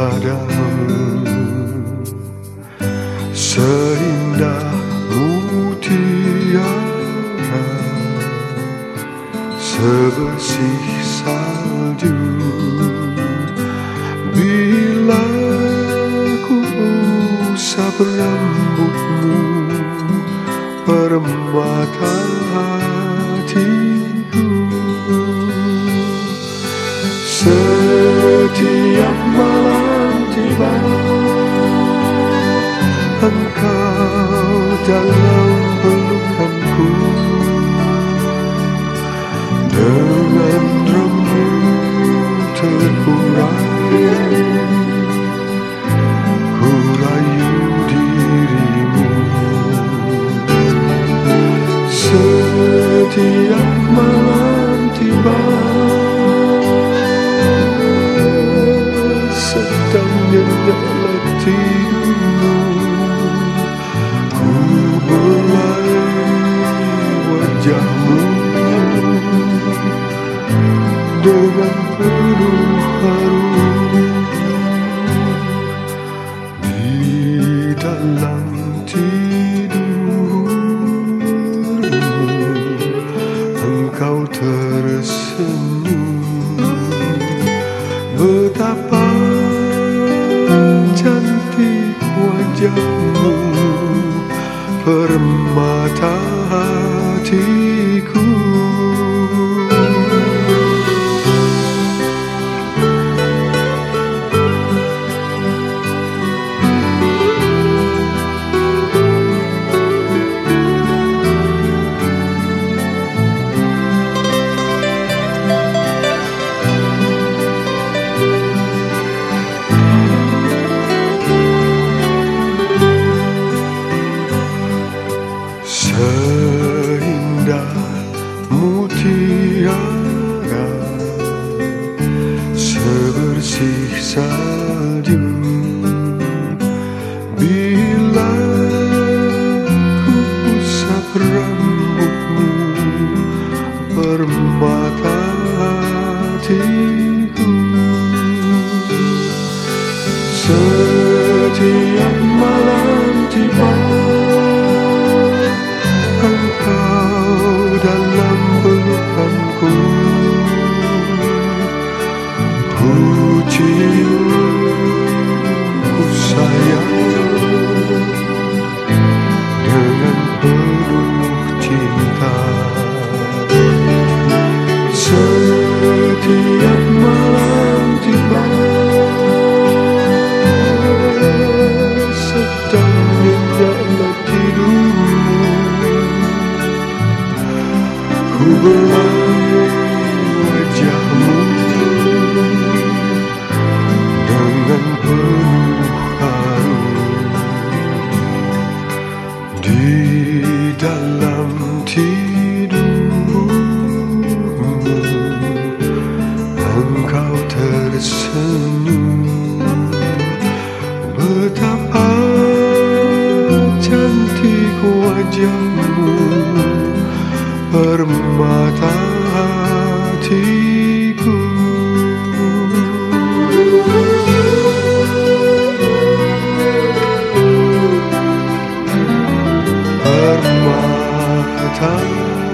padamu. Seindah mutiara Sebersih salju. Bila ku usap rambutmu Permata hatiku. Setiap malam Engkau dalam pelukanku. Dengan rambut terkurai Dengan penuh harum Di dalam tidurmu Engkau tersenyum. Betapa cantik wajahmu Permata hatiku salju Bila ku usap rambutmu Permata hatiku. Setiap wajahmu Dengan penuh haru Di dalam tidurmu Engkau tersenyum Betapa cantik wajahmu Come.